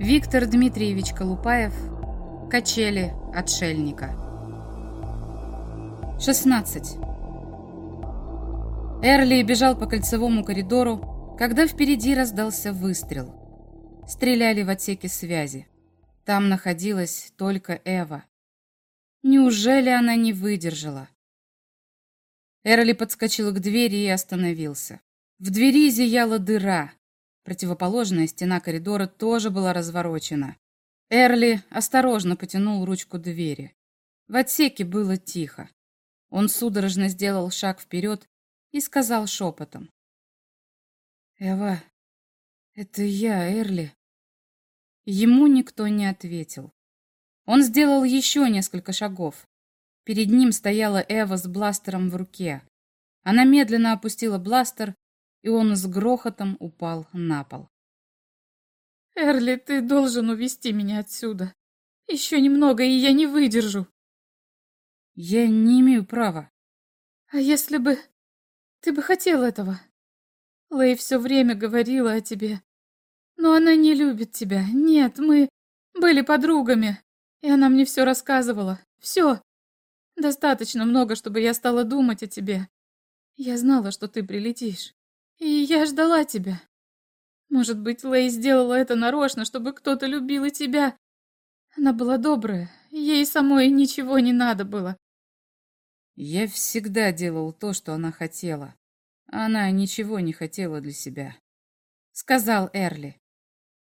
Виктор Дмитриевич Колупаев. Качели отшельника. 16. Эрли бежал по кольцевому коридору, когда впереди раздался выстрел. Стреляли в отсеке связи. Там находилась только Эва. Неужели она не выдержала? Эрли подскочил к двери и остановился. В двери зияла дыра. Противоположная стена коридора тоже была разворочена. Эрли осторожно потянул ручку двери. В отсеке было тихо. Он судорожно сделал шаг вперед и сказал шепотом. «Эва, это я, Эрли». Ему никто не ответил. Он сделал еще несколько шагов. Перед ним стояла Эва с бластером в руке. Она медленно опустила бластер, и он с грохотом упал на пол. «Эрли, ты должен увести меня отсюда. Еще немного, и я не выдержу». «Я не имею права». «А если бы... ты бы хотел этого? Лэй все время говорила о тебе. Но она не любит тебя. Нет, мы были подругами. И она мне все рассказывала. Все. Достаточно много, чтобы я стала думать о тебе. Я знала, что ты прилетишь. И я ждала тебя. Может быть, Лэй сделала это нарочно, чтобы кто-то любил и тебя. Она была добрая, ей самой ничего не надо было. Я всегда делал то, что она хотела. Она ничего не хотела для себя. Сказал Эрли.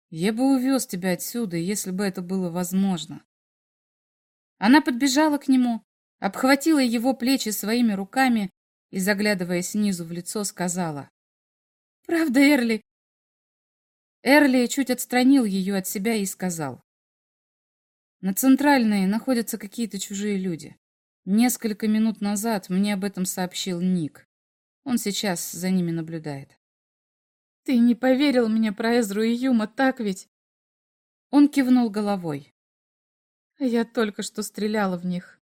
Я бы увез тебя отсюда, если бы это было возможно. Она подбежала к нему, обхватила его плечи своими руками и, заглядывая снизу в лицо, сказала. «Правда, Эрли?» Эрли чуть отстранил ее от себя и сказал. «На Центральной находятся какие-то чужие люди. Несколько минут назад мне об этом сообщил Ник. Он сейчас за ними наблюдает». «Ты не поверил мне про Эзру и Юма, так ведь?» Он кивнул головой. Я только что стреляла в них.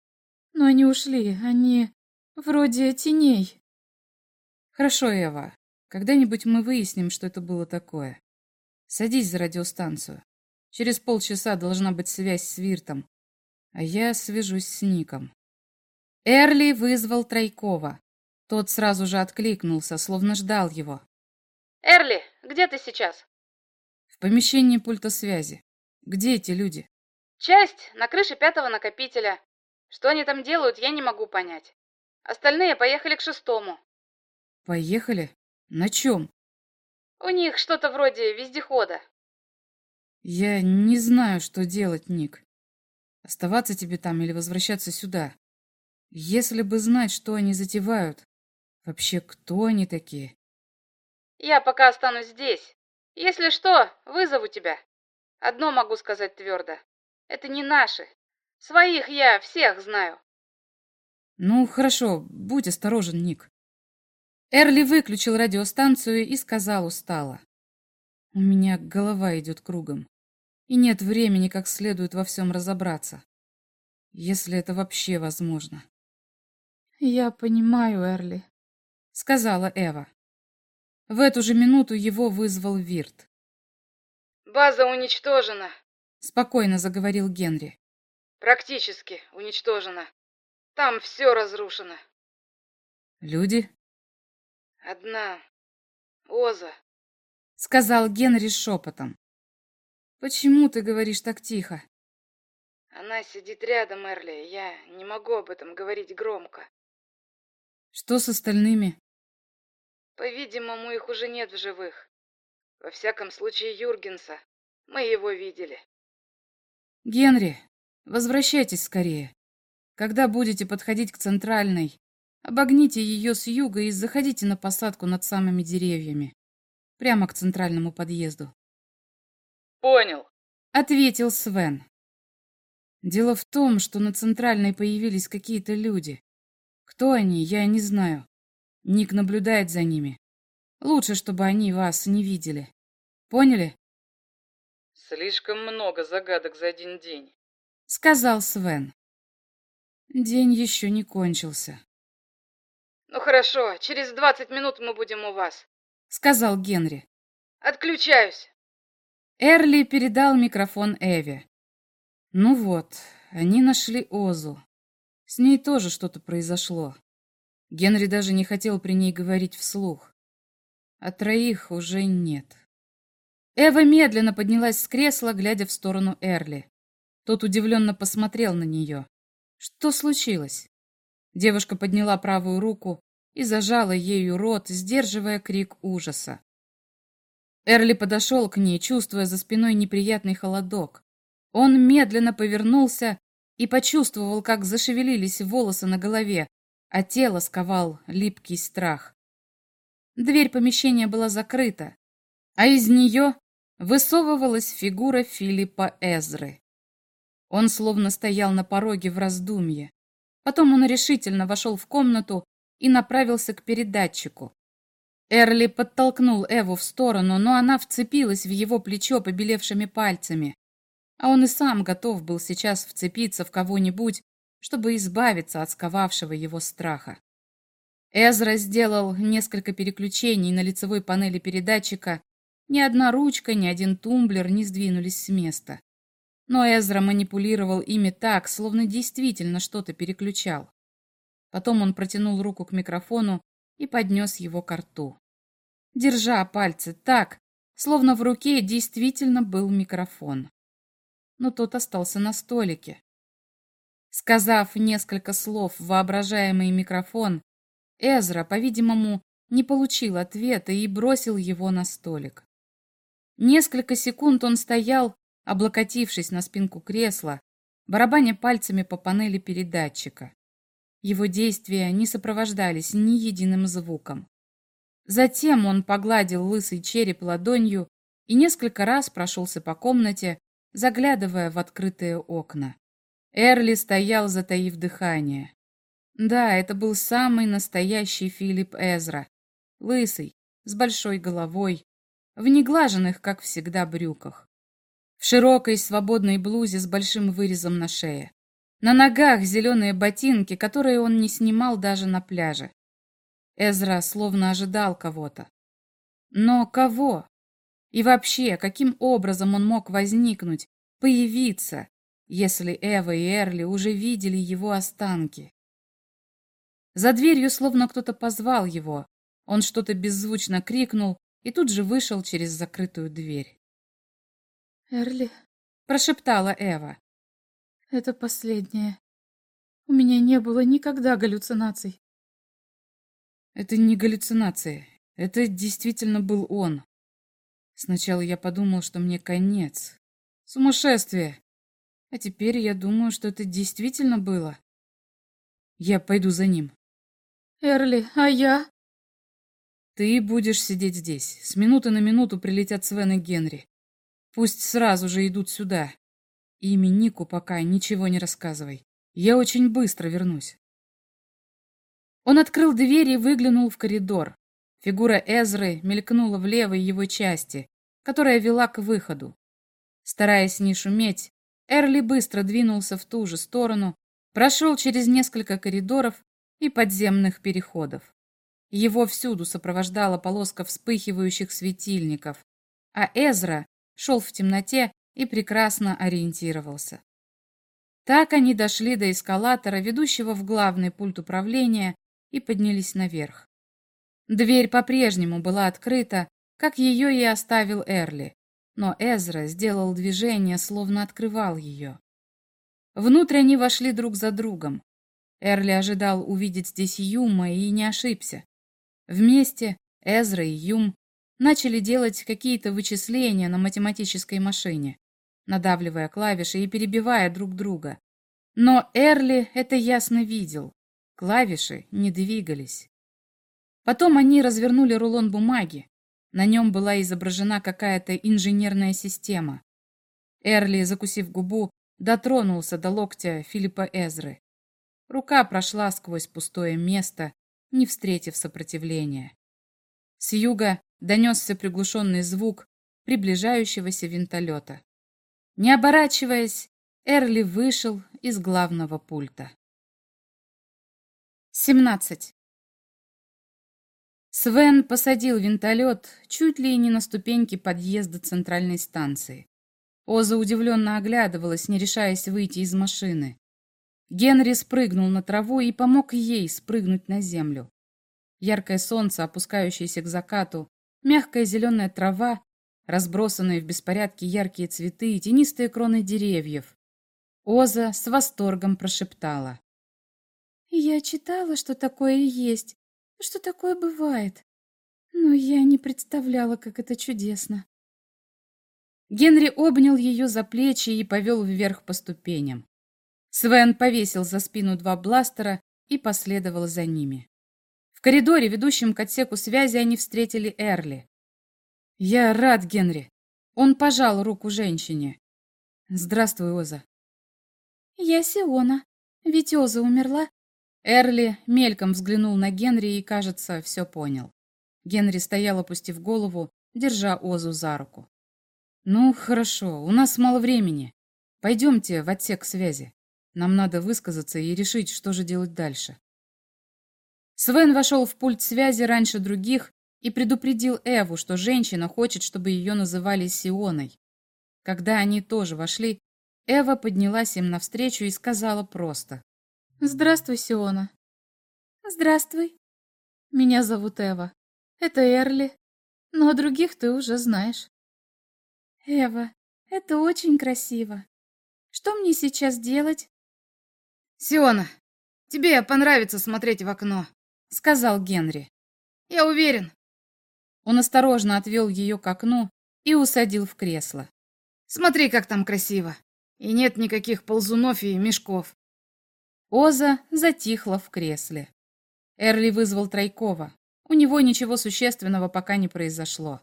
Но они ушли, они вроде теней. Хорошо, Эва. Когда-нибудь мы выясним, что это было такое. Садись за радиостанцию. Через полчаса должна быть связь с Виртом. А я свяжусь с Ником. Эрли вызвал Тройкова. Тот сразу же откликнулся, словно ждал его. «Эрли, где ты сейчас?» «В помещении пульта связи. Где эти люди?» Часть на крыше пятого накопителя. Что они там делают, я не могу понять. Остальные поехали к шестому. Поехали? На чем? У них что-то вроде вездехода. Я не знаю, что делать, Ник. Оставаться тебе там или возвращаться сюда. Если бы знать, что они затевают. Вообще, кто они такие? Я пока останусь здесь. Если что, вызову тебя. Одно могу сказать твердо. Это не наши. Своих я всех знаю. Ну, хорошо, будь осторожен, Ник. Эрли выключил радиостанцию и сказал устало. У меня голова идет кругом. И нет времени как следует во всем разобраться. Если это вообще возможно. Я понимаю, Эрли, сказала Эва. В эту же минуту его вызвал Вирт. База уничтожена, Спокойно заговорил Генри. Практически уничтожена. Там все разрушено. Люди? Одна. Оза. Сказал Генри шепотом. Почему ты говоришь так тихо? Она сидит рядом, Эрли. Я не могу об этом говорить громко. Что с остальными? По-видимому, их уже нет в живых. Во всяком случае, Юргенса. Мы его видели. Генри, возвращайтесь скорее. Когда будете подходить к центральной, обогните ее с юга и заходите на посадку над самыми деревьями. Прямо к центральному подъезду. Понял, ответил Свен. Дело в том, что на центральной появились какие-то люди. Кто они, я не знаю. Ник наблюдает за ними. Лучше, чтобы они вас не видели. Поняли? Слишком много загадок за один день, сказал Свен. День еще не кончился. Ну хорошо, через двадцать минут мы будем у вас, сказал Генри. Отключаюсь. Эрли передал микрофон Эве. Ну вот, они нашли Озу. С ней тоже что-то произошло. Генри даже не хотел при ней говорить вслух. А троих уже нет. Эва медленно поднялась с кресла, глядя в сторону Эрли. Тот удивленно посмотрел на нее. Что случилось? Девушка подняла правую руку и зажала ею рот, сдерживая крик ужаса. Эрли подошел к ней, чувствуя за спиной неприятный холодок. Он медленно повернулся и почувствовал, как зашевелились волосы на голове, а тело сковал липкий страх. Дверь помещения была закрыта, а из нее высовывалась фигура Филиппа Эзры. Он словно стоял на пороге в раздумье. Потом он решительно вошел в комнату и направился к передатчику. Эрли подтолкнул Эву в сторону, но она вцепилась в его плечо побелевшими пальцами. А он и сам готов был сейчас вцепиться в кого-нибудь, чтобы избавиться от сковавшего его страха. Эзра сделал несколько переключений на лицевой панели передатчика. Ни одна ручка, ни один тумблер не сдвинулись с места. Но Эзра манипулировал ими так, словно действительно что-то переключал. Потом он протянул руку к микрофону и поднес его к рту. Держа пальцы так, словно в руке действительно был микрофон. Но тот остался на столике. Сказав несколько слов в воображаемый микрофон, Эзра, по-видимому, не получил ответа и бросил его на столик. Несколько секунд он стоял, облокотившись на спинку кресла, барабаня пальцами по панели передатчика. Его действия не сопровождались ни единым звуком. Затем он погладил лысый череп ладонью и несколько раз прошелся по комнате, заглядывая в открытые окна. Эрли стоял, затаив дыхание. Да, это был самый настоящий Филипп Эзра. Лысый, с большой головой, в неглаженных, как всегда, брюках. В широкой свободной блузе с большим вырезом на шее. На ногах зеленые ботинки, которые он не снимал даже на пляже. Эзра словно ожидал кого-то. Но кого? И вообще, каким образом он мог возникнуть, появиться, если Эва и Эрли уже видели его останки? За дверью словно кто-то позвал его. Он что-то беззвучно крикнул и тут же вышел через закрытую дверь. «Эрли?» – прошептала Эва. Это последнее. У меня не было никогда галлюцинаций. Это не галлюцинации. Это действительно был он. Сначала я подумал, что мне конец. Сумасшествие. А теперь я думаю, что это действительно было. Я пойду за ним. Эрли, а я? Ты будешь сидеть здесь. С минуты на минуту прилетят Свен и Генри. Пусть сразу же идут сюда. Ими Нику пока ничего не рассказывай. Я очень быстро вернусь. Он открыл дверь и выглянул в коридор. Фигура Эзры мелькнула в левой его части, которая вела к выходу. Стараясь не шуметь, Эрли быстро двинулся в ту же сторону, прошел через несколько коридоров и подземных переходов. Его всюду сопровождала полоска вспыхивающих светильников, а Эзра шел в темноте, и прекрасно ориентировался. Так они дошли до эскалатора, ведущего в главный пульт управления, и поднялись наверх. Дверь по-прежнему была открыта, как ее и оставил Эрли, но Эзра сделал движение, словно открывал ее. Внутрь они вошли друг за другом. Эрли ожидал увидеть здесь Юма и не ошибся. Вместе Эзра и Юм начали делать какие-то вычисления на математической машине надавливая клавиши и перебивая друг друга. Но Эрли это ясно видел. Клавиши не двигались. Потом они развернули рулон бумаги. На нем была изображена какая-то инженерная система. Эрли, закусив губу, дотронулся до локтя Филиппа Эзры. Рука прошла сквозь пустое место, не встретив сопротивления. С юга донесся приглушенный звук приближающегося винтолета. Не оборачиваясь, Эрли вышел из главного пульта. 17. Свен посадил винтолет чуть ли не на ступеньки подъезда центральной станции. Оза удивленно оглядывалась, не решаясь выйти из машины. Генри спрыгнул на траву и помог ей спрыгнуть на землю. Яркое солнце, опускающееся к закату, мягкая зеленая трава, разбросанные в беспорядке яркие цветы и тенистые кроны деревьев. Оза с восторгом прошептала. «Я читала, что такое есть, что такое бывает, но я не представляла, как это чудесно». Генри обнял ее за плечи и повел вверх по ступеням. Свен повесил за спину два бластера и последовал за ними. В коридоре, ведущем к отсеку связи, они встретили Эрли. «Я рад, Генри». Он пожал руку женщине. «Здравствуй, Оза». «Я Сиона. Ведь Оза умерла?» Эрли мельком взглянул на Генри и, кажется, все понял. Генри стоял, опустив голову, держа Озу за руку. «Ну, хорошо, у нас мало времени. Пойдемте в отсек связи. Нам надо высказаться и решить, что же делать дальше». Свен вошел в пульт связи раньше других и предупредил Эву, что женщина хочет, чтобы ее называли Сионой. Когда они тоже вошли, Эва поднялась им навстречу и сказала просто. «Здравствуй, Сиона». «Здравствуй». «Меня зовут Эва. Это Эрли. Но других ты уже знаешь». Эва, это очень красиво. Что мне сейчас делать? Сиона, тебе понравится смотреть в окно, сказал Генри. Я уверен. Он осторожно отвел ее к окну и усадил в кресло. Смотри, как там красиво. И нет никаких ползунов и мешков. Оза затихла в кресле. Эрли вызвал Тройкова. У него ничего существенного пока не произошло.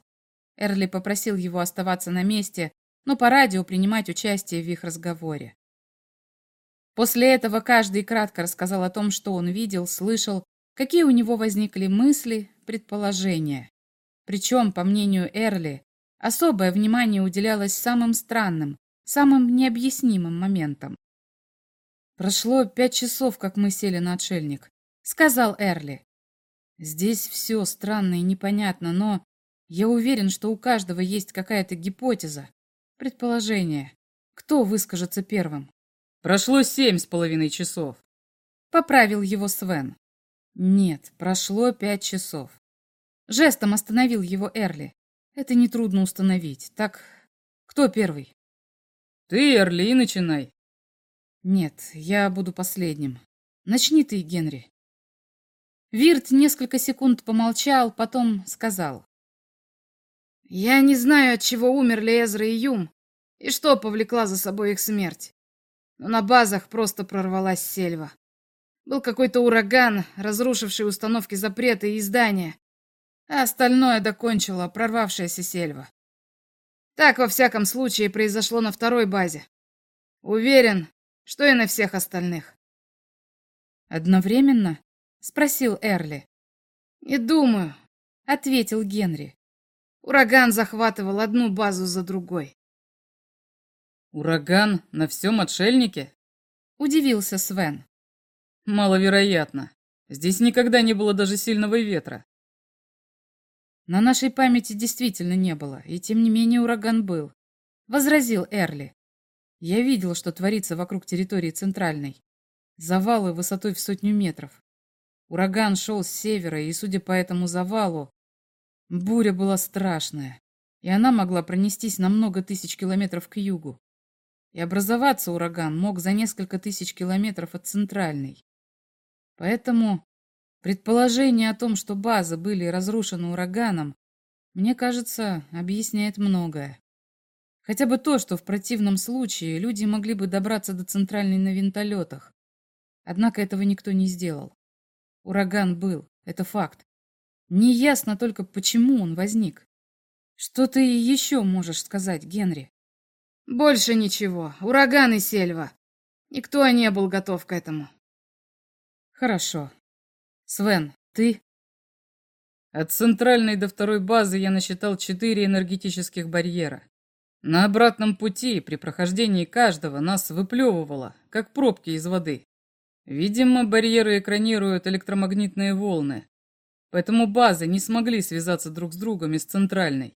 Эрли попросил его оставаться на месте, но по радио принимать участие в их разговоре. После этого каждый кратко рассказал о том, что он видел, слышал, какие у него возникли мысли, предположения. Причем, по мнению Эрли, особое внимание уделялось самым странным, самым необъяснимым моментам. «Прошло пять часов, как мы сели на отшельник», — сказал Эрли. «Здесь все странно и непонятно, но я уверен, что у каждого есть какая-то гипотеза, предположение. Кто выскажется первым? Прошло семь с половиной часов. Поправил его Свен. Нет, прошло пять часов. Жестом остановил его Эрли. Это нетрудно установить. Так, кто первый? Ты, Эрли, начинай. Нет, я буду последним. Начни ты, Генри. Вирт несколько секунд помолчал, потом сказал. Я не знаю, от чего умерли Эзра и Юм, и что повлекла за собой их смерть. Но на базах просто прорвалась сельва. Был какой-то ураган, разрушивший установки запрета и здания, а остальное докончила прорвавшаяся сельва. Так, во всяком случае, произошло на второй базе. Уверен, что и на всех остальных. «Одновременно?» — спросил Эрли. «Не думаю», — ответил Генри. Ураган захватывал одну базу за другой. «Ураган на всем отшельнике?» — удивился Свен. «Маловероятно. Здесь никогда не было даже сильного ветра». «На нашей памяти действительно не было, и тем не менее ураган был», — возразил Эрли. «Я видел, что творится вокруг территории Центральной. Завалы высотой в сотню метров. Ураган шел с севера, и, судя по этому завалу, Буря была страшная, и она могла пронестись на много тысяч километров к югу. И образоваться ураган мог за несколько тысяч километров от центральной. Поэтому предположение о том, что базы были разрушены ураганом, мне кажется, объясняет многое. Хотя бы то, что в противном случае люди могли бы добраться до центральной на винтолетах. Однако этого никто не сделал. Ураган был, это факт. Неясно только, почему он возник. Что ты еще можешь сказать, Генри? Больше ничего. Ураган и сельва. Никто не был готов к этому. Хорошо. Свен, ты? От центральной до второй базы я насчитал четыре энергетических барьера. На обратном пути, при прохождении каждого, нас выплевывало, как пробки из воды. Видимо, барьеры экранируют электромагнитные волны, Поэтому базы не смогли связаться друг с другом из центральной.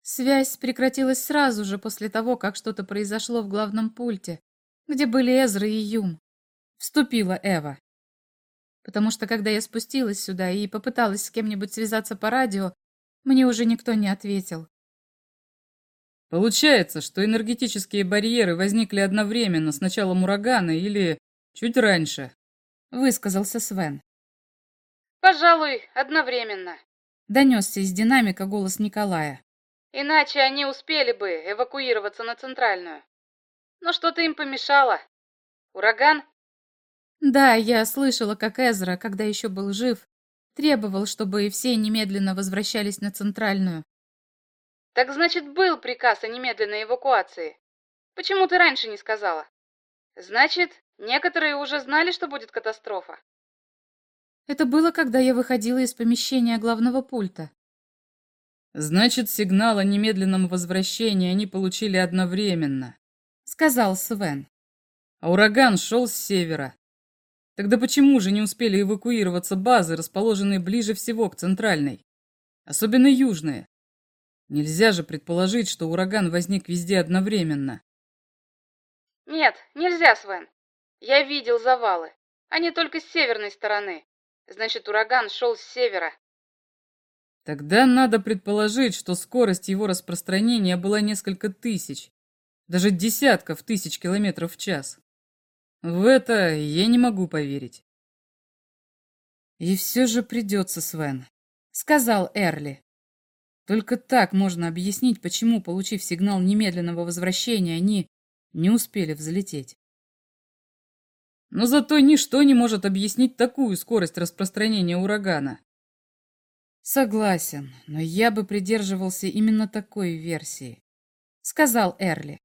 Связь прекратилась сразу же после того, как что-то произошло в главном пульте, где были Эзра и Юм. Вступила Эва. Потому что когда я спустилась сюда и попыталась с кем-нибудь связаться по радио, мне уже никто не ответил. Получается, что энергетические барьеры возникли одновременно с началом урагана или чуть раньше, высказался Свен. Пожалуй, одновременно. Донесся из динамика голос Николая. Иначе они успели бы эвакуироваться на центральную. Но что-то им помешало. Ураган? Да, я слышала, как Эзра, когда еще был жив, требовал, чтобы все немедленно возвращались на центральную. Так значит, был приказ о немедленной эвакуации. Почему ты раньше не сказала? Значит, некоторые уже знали, что будет катастрофа. Это было, когда я выходила из помещения главного пульта. Значит, сигнал о немедленном возвращении они получили одновременно, сказал Свен. А ураган шел с севера. Тогда почему же не успели эвакуироваться базы, расположенные ближе всего к центральной? Особенно южные. Нельзя же предположить, что ураган возник везде одновременно. Нет, нельзя, Свен. Я видел завалы. Они только с северной стороны. Значит, ураган шел с севера. Тогда надо предположить, что скорость его распространения была несколько тысяч, даже десятков тысяч километров в час. В это я не могу поверить. И все же придется, Свен, сказал Эрли. Только так можно объяснить, почему, получив сигнал немедленного возвращения, они не успели взлететь. Но зато ничто не может объяснить такую скорость распространения урагана. Согласен, но я бы придерживался именно такой версии, сказал Эрли.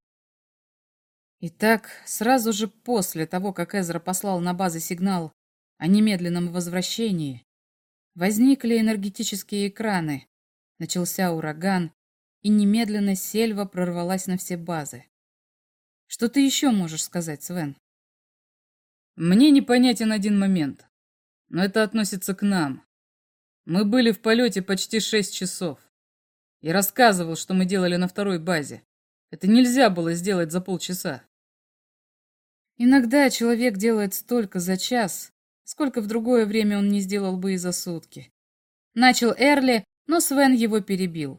Итак, сразу же после того, как Эзра послал на базы сигнал о немедленном возвращении, возникли энергетические экраны, Начался ураган, и немедленно сельва прорвалась на все базы. Что ты еще можешь сказать, Свен? Мне непонятен один момент, но это относится к нам. Мы были в полете почти шесть часов. Я рассказывал, что мы делали на второй базе. Это нельзя было сделать за полчаса. Иногда человек делает столько за час, сколько в другое время он не сделал бы и за сутки. Начал Эрли, но Свен его перебил.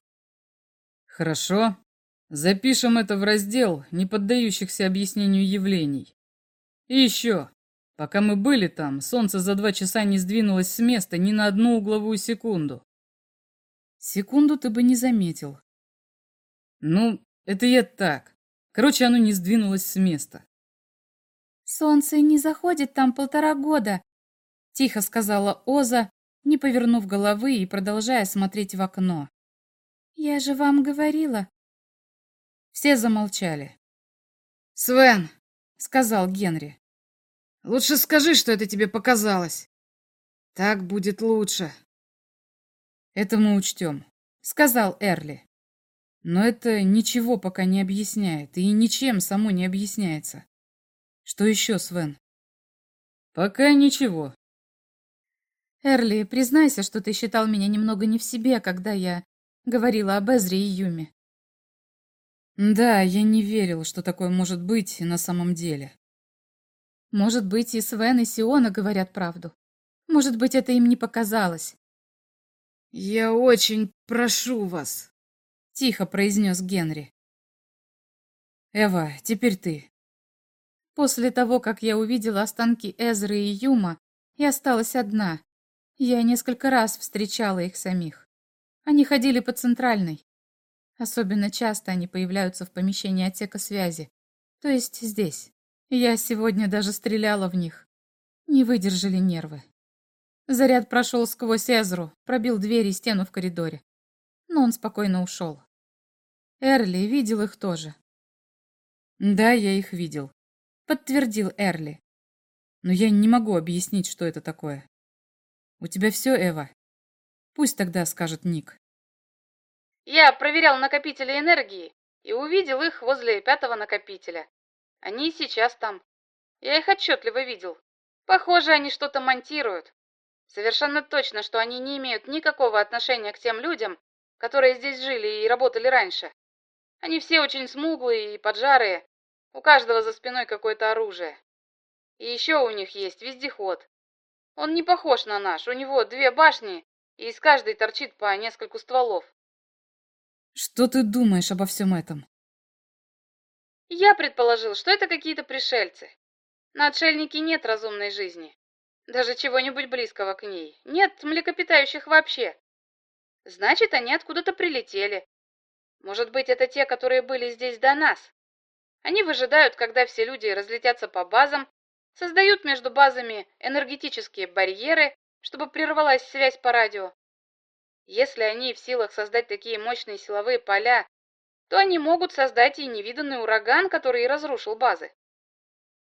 Хорошо. Запишем это в раздел не поддающихся объяснению явлений. И еще. Пока мы были там, солнце за два часа не сдвинулось с места ни на одну угловую секунду. Секунду ты бы не заметил. Ну, это я так. Короче, оно не сдвинулось с места. Солнце не заходит там полтора года, тихо сказала Оза, не повернув головы и продолжая смотреть в окно. «Я же вам говорила». Все замолчали. «Свен», — сказал Генри, — «лучше скажи, что это тебе показалось. Так будет лучше». «Это мы учтем», — сказал Эрли. «Но это ничего пока не объясняет и ничем само не объясняется. Что еще, Свен?» «Пока ничего», Эрли, признайся, что ты считал меня немного не в себе, когда я говорила об Эзре и Юме. Да, я не верил, что такое может быть на самом деле. Может быть, и Свен, и Сиона говорят правду. Может быть, это им не показалось. «Я очень прошу вас», — тихо произнес Генри. «Эва, теперь ты». После того, как я увидела останки Эзры и Юма, я осталась одна, я несколько раз встречала их самих. Они ходили по центральной. Особенно часто они появляются в помещении отсека связи, то есть здесь. Я сегодня даже стреляла в них. Не выдержали нервы. Заряд прошел сквозь Эзру, пробил дверь и стену в коридоре. Но он спокойно ушел. Эрли видел их тоже. Да, я их видел, подтвердил Эрли. Но я не могу объяснить, что это такое. У тебя все, Эва? Пусть тогда скажет Ник. Я проверял накопители энергии и увидел их возле пятого накопителя. Они сейчас там. Я их отчетливо видел. Похоже, они что-то монтируют. Совершенно точно, что они не имеют никакого отношения к тем людям, которые здесь жили и работали раньше. Они все очень смуглые и поджарые, у каждого за спиной какое-то оружие. И еще у них есть вездеход. Он не похож на наш, у него две башни, и из каждой торчит по нескольку стволов. Что ты думаешь обо всем этом? Я предположил, что это какие-то пришельцы. На отшельнике нет разумной жизни. Даже чего-нибудь близкого к ней. Нет млекопитающих вообще. Значит, они откуда-то прилетели. Может быть, это те, которые были здесь до нас. Они выжидают, когда все люди разлетятся по базам, создают между базами энергетические барьеры, чтобы прервалась связь по радио. Если они в силах создать такие мощные силовые поля, то они могут создать и невиданный ураган, который и разрушил базы.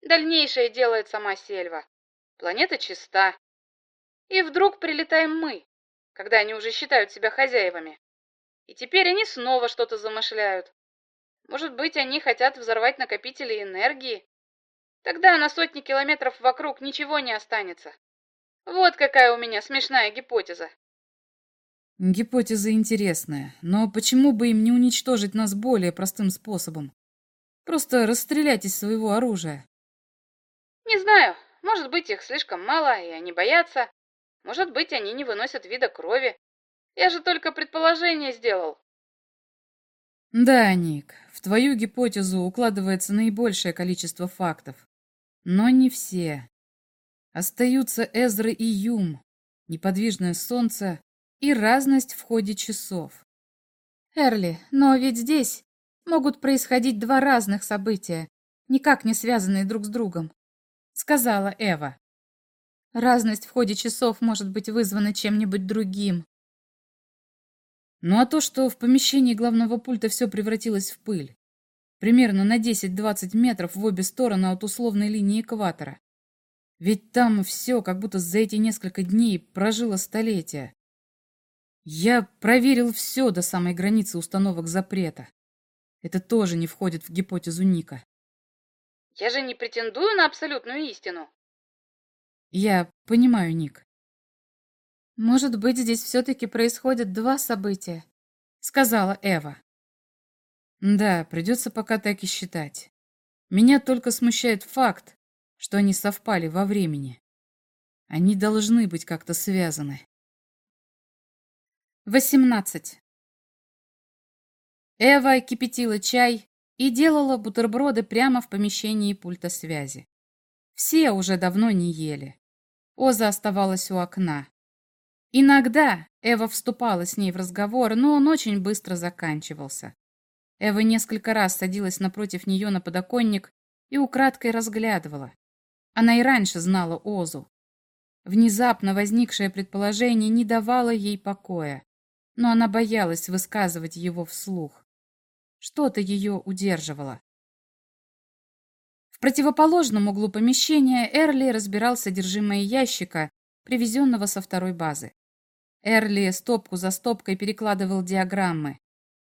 Дальнейшее делает сама Сельва. Планета чиста. И вдруг прилетаем мы, когда они уже считают себя хозяевами. И теперь они снова что-то замышляют. Может быть, они хотят взорвать накопители энергии? Тогда на сотни километров вокруг ничего не останется. Вот какая у меня смешная гипотеза. Гипотеза интересная, но почему бы им не уничтожить нас более простым способом? Просто расстрелять из своего оружия. Не знаю, может быть, их слишком мало, и они боятся. Может быть, они не выносят вида крови. Я же только предположение сделал. Да, Ник, в твою гипотезу укладывается наибольшее количество фактов. Но не все. Остаются Эзра и Юм, неподвижное солнце и разность в ходе часов. Эрли, но ведь здесь могут происходить два разных события, никак не связанные друг с другом, сказала Эва. Разность в ходе часов может быть вызвана чем-нибудь другим. Ну а то, что в помещении главного пульта все превратилось в пыль. Примерно на 10-20 метров в обе стороны от условной линии экватора. Ведь там все, как будто за эти несколько дней прожило столетие. Я проверил все до самой границы установок запрета. Это тоже не входит в гипотезу Ника. Я же не претендую на абсолютную истину. Я понимаю, Ник. Может быть, здесь все-таки происходят два события, сказала Эва. Да, придется пока так и считать. Меня только смущает факт, что они совпали во времени. Они должны быть как-то связаны. 18. Эва кипятила чай и делала бутерброды прямо в помещении пульта связи. Все уже давно не ели. Оза оставалась у окна. Иногда Эва вступала с ней в разговор, но он очень быстро заканчивался. Эва несколько раз садилась напротив нее на подоконник и украдкой разглядывала. Она и раньше знала Озу. Внезапно возникшее предположение не давало ей покоя, но она боялась высказывать его вслух. Что-то ее удерживало. В противоположном углу помещения Эрли разбирал содержимое ящика, привезенного со второй базы. Эрли стопку за стопкой перекладывал диаграммы.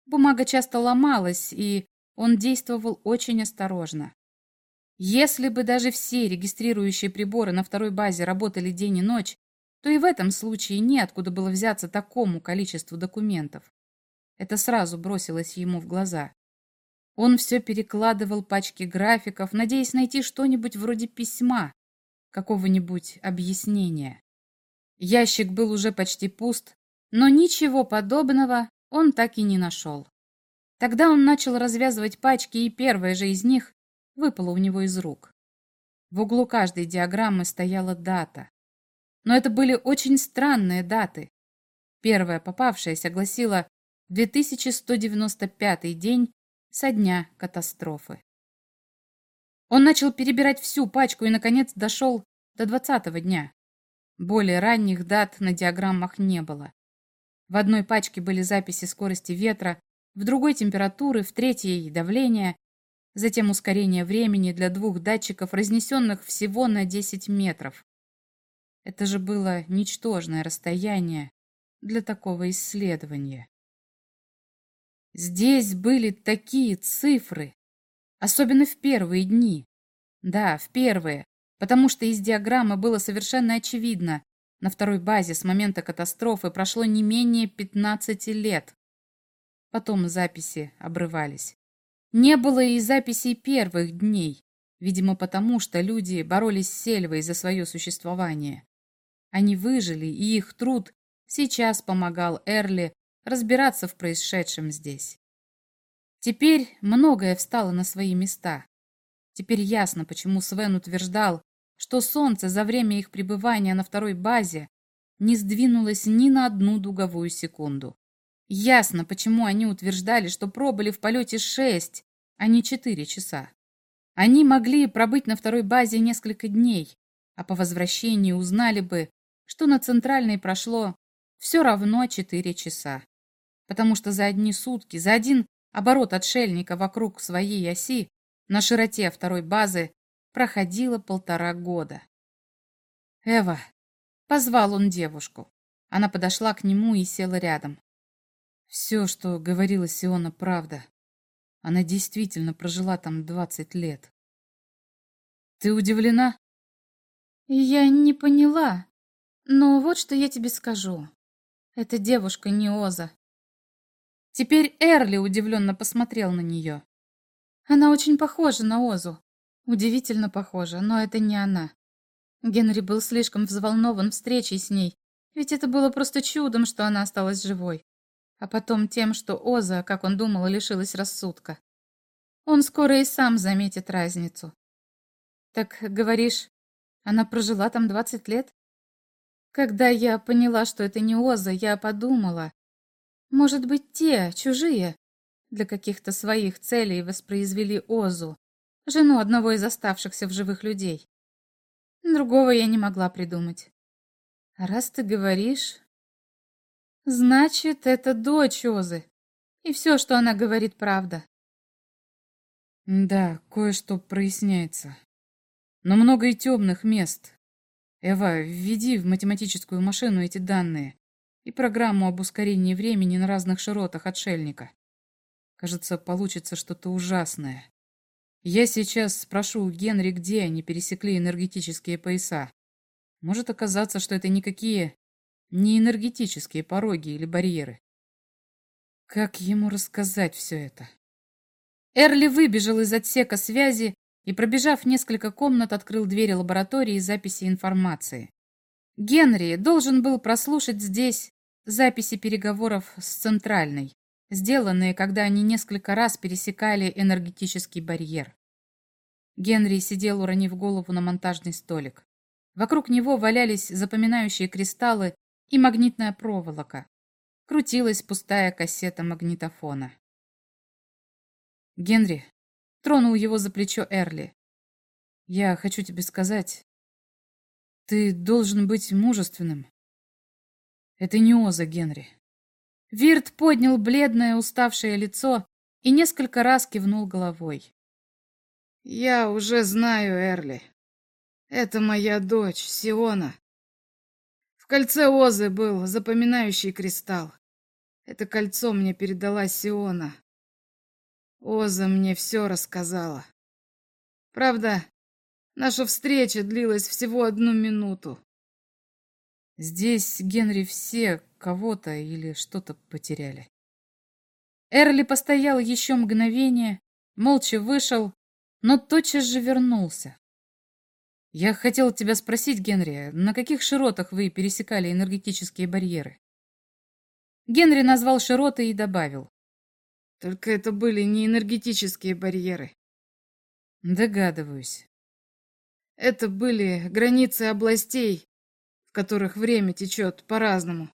Бумага часто ломалась, и он действовал очень осторожно. Если бы даже все регистрирующие приборы на второй базе работали день и ночь, то и в этом случае неоткуда было взяться такому количеству документов. Это сразу бросилось ему в глаза. Он все перекладывал пачки графиков, надеясь найти что-нибудь вроде письма, какого-нибудь объяснения. Ящик был уже почти пуст, но ничего подобного он так и не нашел. Тогда он начал развязывать пачки, и первая же из них выпала у него из рук. В углу каждой диаграммы стояла дата. Но это были очень странные даты. Первая попавшаяся гласила 2195 день со дня катастрофы. Он начал перебирать всю пачку и, наконец, дошел до двадцатого дня. Более ранних дат на диаграммах не было. В одной пачке были записи скорости ветра, в другой температуры, в третьей давления, затем ускорение времени для двух датчиков, разнесенных всего на 10 метров. Это же было ничтожное расстояние для такого исследования. Здесь были такие цифры, особенно в первые дни. Да, в первые, потому что из диаграммы было совершенно очевидно, На второй базе с момента катастрофы прошло не менее 15 лет. Потом записи обрывались. Не было и записей первых дней, видимо потому, что люди боролись с сельвой за свое существование. Они выжили, и их труд сейчас помогал Эрли разбираться в происшедшем здесь. Теперь многое встало на свои места. Теперь ясно, почему Свен утверждал, что солнце за время их пребывания на второй базе не сдвинулось ни на одну дуговую секунду. Ясно, почему они утверждали, что пробыли в полете шесть, а не четыре часа. Они могли пробыть на второй базе несколько дней, а по возвращении узнали бы, что на центральной прошло все равно четыре часа. Потому что за одни сутки, за один оборот отшельника вокруг своей оси на широте второй базы проходило полтора года. «Эва!» — позвал он девушку. Она подошла к нему и села рядом. Все, что говорила Сиона, правда. Она действительно прожила там двадцать лет. Ты удивлена? Я не поняла. Но вот что я тебе скажу. Эта девушка не Оза. Теперь Эрли удивленно посмотрел на нее. Она очень похожа на Озу. Удивительно похожа, но это не она. Генри был слишком взволнован встречей с ней, ведь это было просто чудом, что она осталась живой а потом тем, что Оза, как он думал, лишилась рассудка. Он скоро и сам заметит разницу. Так, говоришь, она прожила там двадцать лет? Когда я поняла, что это не Оза, я подумала, может быть, те, чужие, для каких-то своих целей воспроизвели Озу, жену одного из оставшихся в живых людей. Другого я не могла придумать. А раз ты говоришь, Значит, это дочь Озы. И все, что она говорит, правда. Да, кое-что проясняется. Но много и темных мест. Эва, введи в математическую машину эти данные и программу об ускорении времени на разных широтах отшельника. Кажется, получится что-то ужасное. Я сейчас спрошу у Генри, где они пересекли энергетические пояса. Может оказаться, что это никакие не энергетические пороги или барьеры. Как ему рассказать все это? Эрли выбежал из отсека связи и, пробежав несколько комнат, открыл двери лаборатории записи информации. Генри должен был прослушать здесь записи переговоров с Центральной, сделанные, когда они несколько раз пересекали энергетический барьер. Генри сидел, уронив голову на монтажный столик. Вокруг него валялись запоминающие кристаллы и магнитная проволока. Крутилась пустая кассета магнитофона. «Генри», — тронул его за плечо Эрли, — «я хочу тебе сказать, ты должен быть мужественным. Это не Оза, Генри». Вирт поднял бледное, уставшее лицо и несколько раз кивнул головой. «Я уже знаю, Эрли. Это моя дочь, Сиона кольце Озы был запоминающий кристалл. Это кольцо мне передала Сиона. Оза мне все рассказала. Правда, наша встреча длилась всего одну минуту. Здесь, Генри, все кого-то или что-то потеряли. Эрли постоял еще мгновение, молча вышел, но тотчас же вернулся. Я хотел тебя спросить, Генри, на каких широтах вы пересекали энергетические барьеры? Генри назвал широты и добавил. Только это были не энергетические барьеры. Догадываюсь. Это были границы областей, в которых время течет по-разному.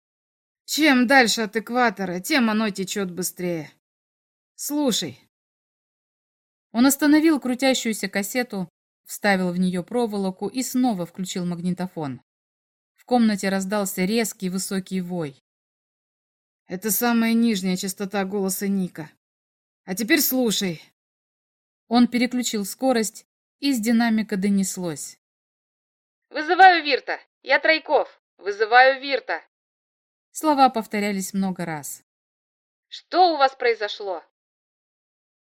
Чем дальше от экватора, тем оно течет быстрее. Слушай. Он остановил крутящуюся кассету, вставил в нее проволоку и снова включил магнитофон. В комнате раздался резкий высокий вой. Это самая нижняя частота голоса Ника. А теперь слушай. Он переключил скорость, и из динамика донеслось. «Вызываю Вирта! Я Тройков! Вызываю Вирта!» Слова повторялись много раз. «Что у вас произошло?»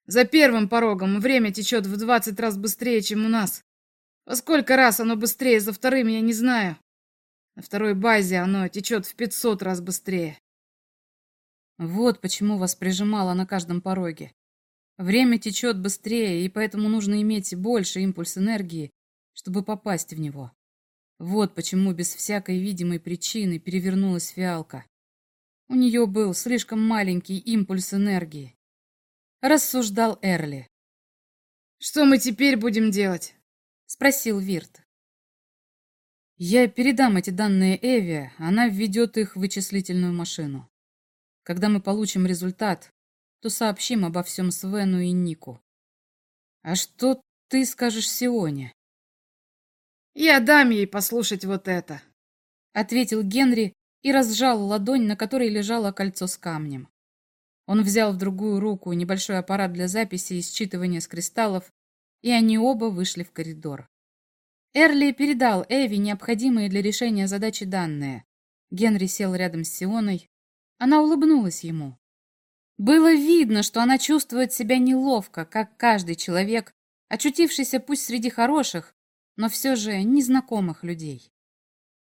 За первым порогом время течет в двадцать раз быстрее, чем у нас. Во сколько раз оно быстрее за вторым, я не знаю. На второй базе оно течет в 500 раз быстрее. Вот почему вас прижимало на каждом пороге. Время течет быстрее, и поэтому нужно иметь больше импульс энергии, чтобы попасть в него. Вот почему без всякой видимой причины перевернулась фиалка. У нее был слишком маленький импульс энергии. Рассуждал Эрли. «Что мы теперь будем делать?» — спросил Вирт. «Я передам эти данные Эви, она введет их в вычислительную машину. Когда мы получим результат, то сообщим обо всем Свену и Нику. А что ты скажешь Сионе?» «Я дам ей послушать вот это», — ответил Генри и разжал ладонь, на которой лежало кольцо с камнем. Он взял в другую руку небольшой аппарат для записи и считывания с кристаллов, и они оба вышли в коридор. Эрли передал Эви необходимые для решения задачи данные. Генри сел рядом с Сионой. Она улыбнулась ему. Было видно, что она чувствует себя неловко, как каждый человек, очутившийся пусть среди хороших, но все же незнакомых людей.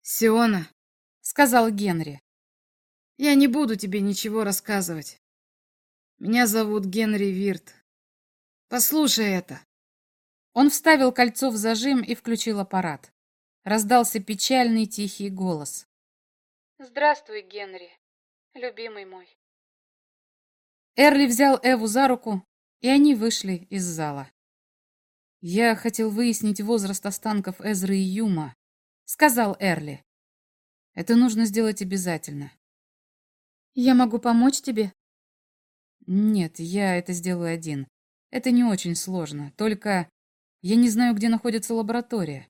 «Сиона», — сказал Генри, — «я не буду тебе ничего рассказывать. Меня зовут Генри Вирт. Послушай это». Он вставил кольцо в зажим и включил аппарат. Раздался печальный тихий голос. «Здравствуй, Генри, любимый мой». Эрли взял Эву за руку, и они вышли из зала. «Я хотел выяснить возраст останков Эзры и Юма», — сказал Эрли. «Это нужно сделать обязательно». «Я могу помочь тебе?» Нет, я это сделаю один. Это не очень сложно. Только я не знаю, где находится лаборатория.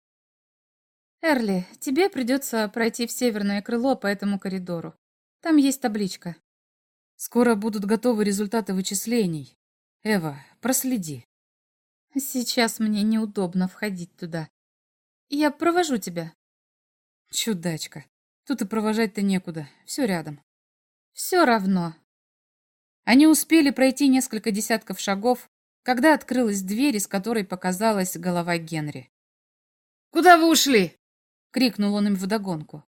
Эрли, тебе придется пройти в северное крыло по этому коридору. Там есть табличка. Скоро будут готовы результаты вычислений. Эва, проследи. Сейчас мне неудобно входить туда. Я провожу тебя. Чудачка. Тут и провожать-то некуда. Все рядом. Все равно. Они успели пройти несколько десятков шагов, когда открылась дверь, из которой показалась голова Генри. «Куда вы ушли?» — крикнул он им вдогонку.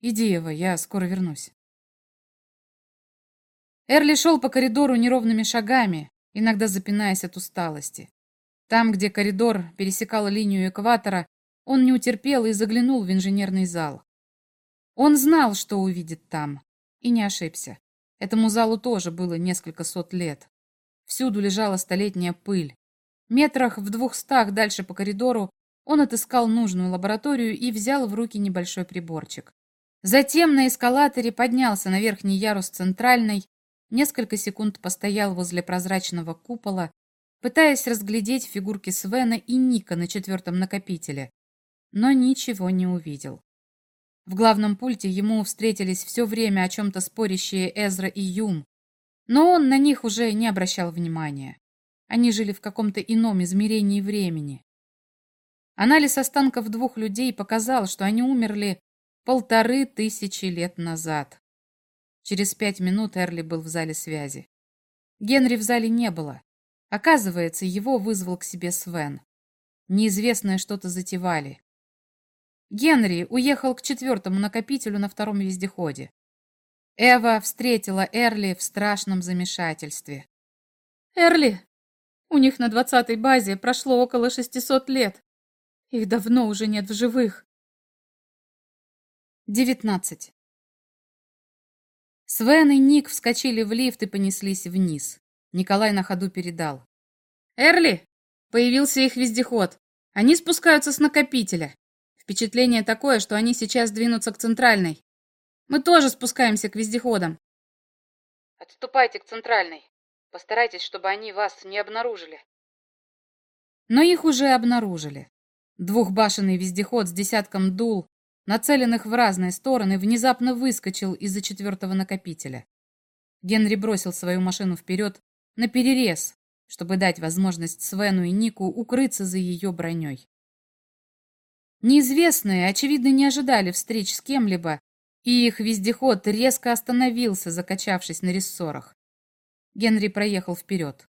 «Иди, Ева, я скоро вернусь». Эрли шел по коридору неровными шагами, иногда запинаясь от усталости. Там, где коридор пересекал линию экватора, он не утерпел и заглянул в инженерный зал. Он знал, что увидит там, и не ошибся. Этому залу тоже было несколько сот лет. Всюду лежала столетняя пыль. Метрах в двухстах дальше по коридору он отыскал нужную лабораторию и взял в руки небольшой приборчик. Затем на эскалаторе поднялся на верхний ярус центральной, несколько секунд постоял возле прозрачного купола, пытаясь разглядеть фигурки Свена и Ника на четвертом накопителе, но ничего не увидел. В главном пульте ему встретились все время о чем-то спорящие Эзра и Юм, но он на них уже не обращал внимания. Они жили в каком-то ином измерении времени. Анализ останков двух людей показал, что они умерли полторы тысячи лет назад. Через пять минут Эрли был в зале связи. Генри в зале не было. Оказывается, его вызвал к себе Свен. Неизвестное что-то затевали. Генри уехал к четвертому накопителю на втором вездеходе. Эва встретила Эрли в страшном замешательстве. «Эрли, у них на двадцатой базе прошло около шестисот лет. Их давно уже нет в живых». Девятнадцать. Свен и Ник вскочили в лифт и понеслись вниз. Николай на ходу передал. «Эрли! Появился их вездеход. Они спускаются с накопителя. Впечатление такое, что они сейчас двинутся к центральной. Мы тоже спускаемся к вездеходам. Отступайте к центральной. Постарайтесь, чтобы они вас не обнаружили. Но их уже обнаружили. Двухбашенный вездеход с десятком дул, нацеленных в разные стороны, внезапно выскочил из-за четвертого накопителя. Генри бросил свою машину вперед, на перерез, чтобы дать возможность Свену и Нику укрыться за ее броней. Неизвестные, очевидно, не ожидали встреч с кем-либо и их вездеход резко остановился, закачавшись на рессорах. Генри проехал вперед.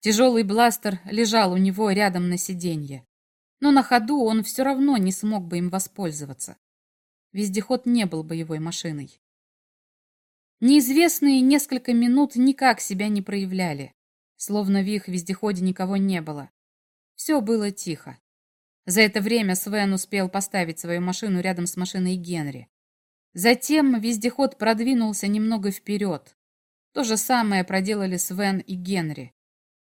Тяжелый бластер лежал у него рядом на сиденье. Но на ходу он все равно не смог бы им воспользоваться. Вездеход не был боевой машиной. Неизвестные несколько минут никак себя не проявляли, словно в их вездеходе никого не было. Все было тихо. За это время Свен успел поставить свою машину рядом с машиной Генри. Затем вездеход продвинулся немного вперед. То же самое проделали Свен и Генри.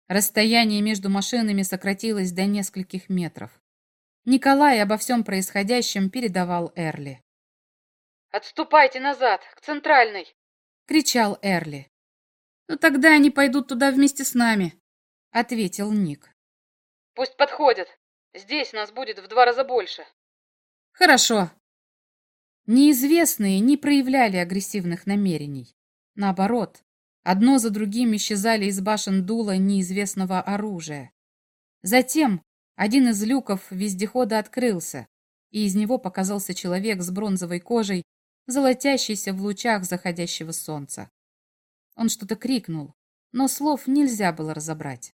Расстояние между машинами сократилось до нескольких метров. Николай обо всем происходящем передавал Эрли. «Отступайте назад, к центральной!» — кричал Эрли. «Ну тогда они пойдут туда вместе с нами», — ответил Ник. «Пусть подходят. Здесь нас будет в два раза больше». «Хорошо». Неизвестные не проявляли агрессивных намерений. Наоборот, одно за другим исчезали из башен дула неизвестного оружия. Затем один из люков вездехода открылся, и из него показался человек с бронзовой кожей, золотящийся в лучах заходящего солнца. Он что-то крикнул, но слов нельзя было разобрать.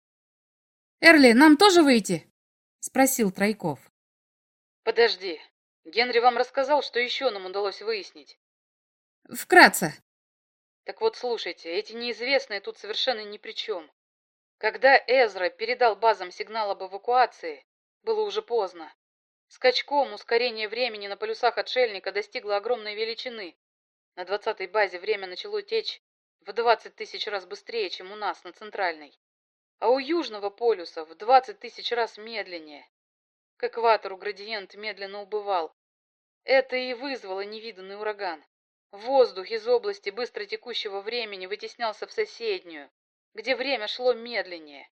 «Эрли, нам тоже выйти?» — спросил Тройков. «Подожди. Генри вам рассказал, что еще нам удалось выяснить?» «Вкратце». «Так вот, слушайте, эти неизвестные тут совершенно ни при чем. Когда Эзра передал базам сигнал об эвакуации, было уже поздно. Скачком ускорение времени на полюсах отшельника достигло огромной величины. На двадцатой базе время начало течь в двадцать тысяч раз быстрее, чем у нас на центральной. А у южного полюса в двадцать тысяч раз медленнее. К экватору градиент медленно убывал. Это и вызвало невиданный ураган. Воздух из области быстротекущего времени вытеснялся в соседнюю, где время шло медленнее.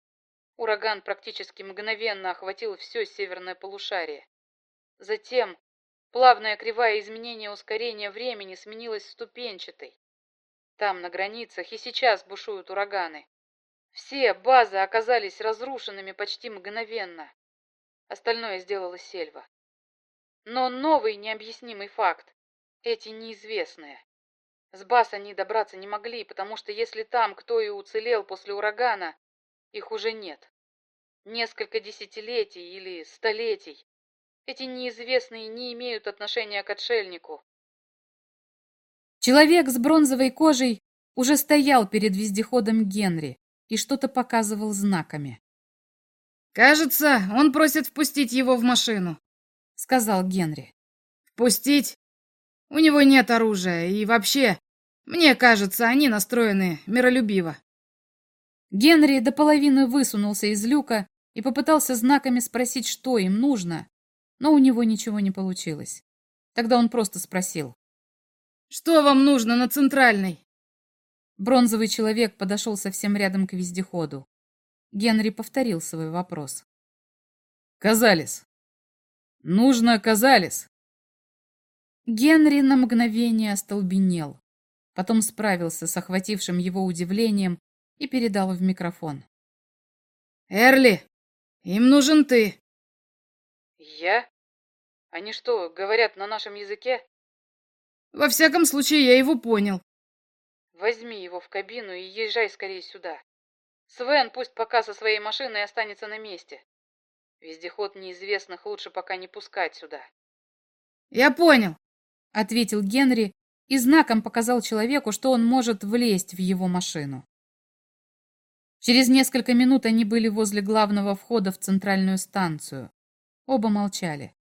Ураган практически мгновенно охватил все северное полушарие. Затем плавная кривая изменения ускорения времени сменилась ступенчатой. Там, на границах, и сейчас бушуют ураганы. Все базы оказались разрушенными почти мгновенно. Остальное сделала сельва. Но новый необъяснимый факт — эти неизвестные. С баз они добраться не могли, потому что если там кто и уцелел после урагана, их уже нет. Несколько десятилетий или столетий. Эти неизвестные не имеют отношения к отшельнику. Человек с бронзовой кожей уже стоял перед вездеходом Генри и что-то показывал знаками. «Кажется, он просит впустить его в машину», — сказал Генри. «Впустить? У него нет оружия, и вообще, мне кажется, они настроены миролюбиво. Генри до половины высунулся из люка и попытался знаками спросить, что им нужно, но у него ничего не получилось. Тогда он просто спросил. «Что вам нужно на центральной?» Бронзовый человек подошел совсем рядом к вездеходу. Генри повторил свой вопрос. «Казалис. Нужно Казалис». Генри на мгновение остолбенел, потом справился с охватившим его удивлением и передал в микрофон. «Эрли, им нужен ты». «Я? Они что, говорят на нашем языке?» «Во всяком случае, я его понял». «Возьми его в кабину и езжай скорее сюда. Свен пусть пока со своей машиной останется на месте. Вездеход неизвестных лучше пока не пускать сюда». «Я понял», — ответил Генри и знаком показал человеку, что он может влезть в его машину. Через несколько минут они были возле главного входа в центральную станцию. Оба молчали.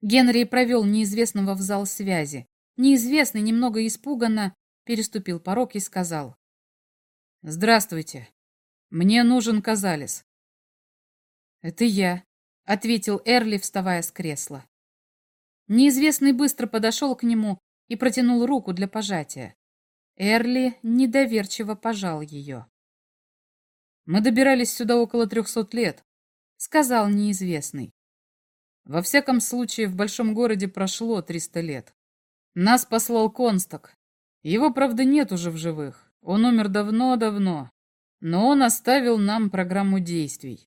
Генри провел неизвестного в зал связи. Неизвестный, немного испуганно, переступил порог и сказал. «Здравствуйте. Мне нужен Казалис». «Это я», — ответил Эрли, вставая с кресла. Неизвестный быстро подошел к нему и протянул руку для пожатия. Эрли недоверчиво пожал ее. «Мы добирались сюда около трехсот лет», — сказал неизвестный. «Во всяком случае, в большом городе прошло триста лет. Нас послал Консток. Его, правда, нет уже в живых. Он умер давно-давно. Но он оставил нам программу действий.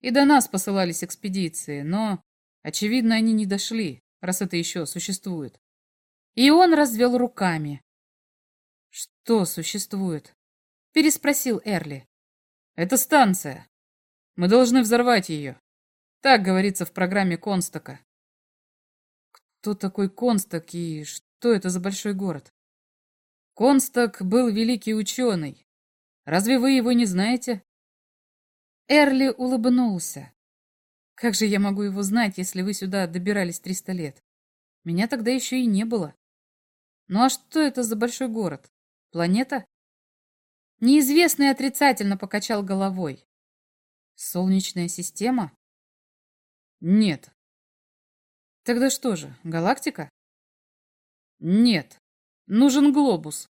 И до нас посылались экспедиции, но, очевидно, они не дошли, раз это еще существует. И он развел руками. «Что существует?» — переспросил Эрли. «Это станция. Мы должны взорвать ее. Так говорится в программе Констока». кто такой Констак и что это за большой город? Констак был великий ученый. Разве вы его не знаете? Эрли улыбнулся. Как же я могу его знать, если вы сюда добирались триста лет? Меня тогда еще и не было. Ну а что это за большой город? Планета? Неизвестный отрицательно покачал головой. Солнечная система? Нет. Тогда что же, галактика? Нет. Нужен глобус.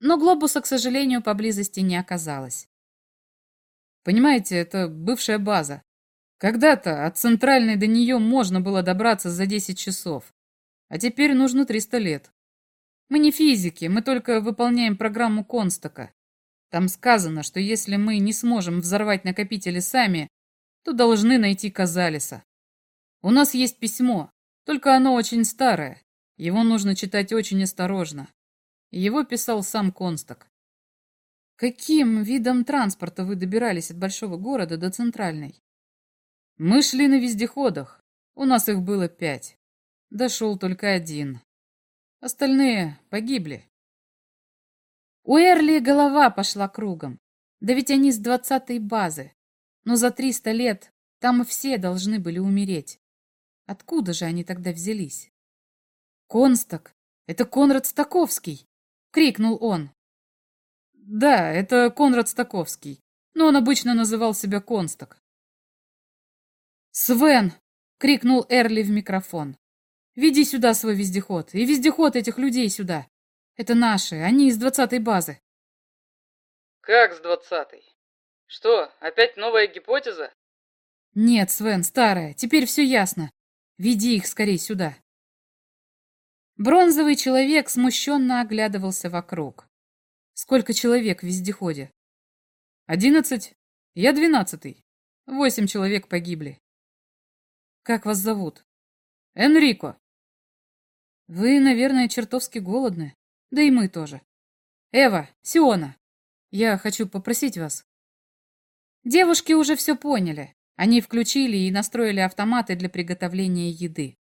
Но глобуса, к сожалению, поблизости не оказалось. Понимаете, это бывшая база. Когда-то от центральной до нее можно было добраться за 10 часов, а теперь нужно 300 лет. Мы не физики, мы только выполняем программу Констака. Там сказано, что если мы не сможем взорвать накопители сами, то должны найти Казалиса. У нас есть письмо, только оно очень старое. Его нужно читать очень осторожно. Его писал сам Констак. Каким видом транспорта вы добирались от большого города до центральной? Мы шли на вездеходах. У нас их было пять. Дошел только один. Остальные погибли. У Эрли голова пошла кругом. Да ведь они с двадцатой базы. Но за триста лет там все должны были умереть. Откуда же они тогда взялись? «Констак! Это Конрад Стаковский!» — крикнул он. «Да, это Конрад Стаковский, но он обычно называл себя Констак. «Свен!» — крикнул Эрли в микрофон. «Веди сюда свой вездеход, и вездеход этих людей сюда. Это наши, они из двадцатой базы». «Как с двадцатой? Что, опять новая гипотеза?» «Нет, Свен, старая, теперь все ясно. Веди их скорее сюда». Бронзовый человек смущенно оглядывался вокруг. «Сколько человек в вездеходе?» «Одиннадцать. Я двенадцатый. Восемь человек погибли. Как вас зовут? Энрико. Вы, наверное, чертовски голодны. Да и мы тоже. Эва, Сиона, я хочу попросить вас. Девушки уже все поняли. Они включили и настроили автоматы для приготовления еды.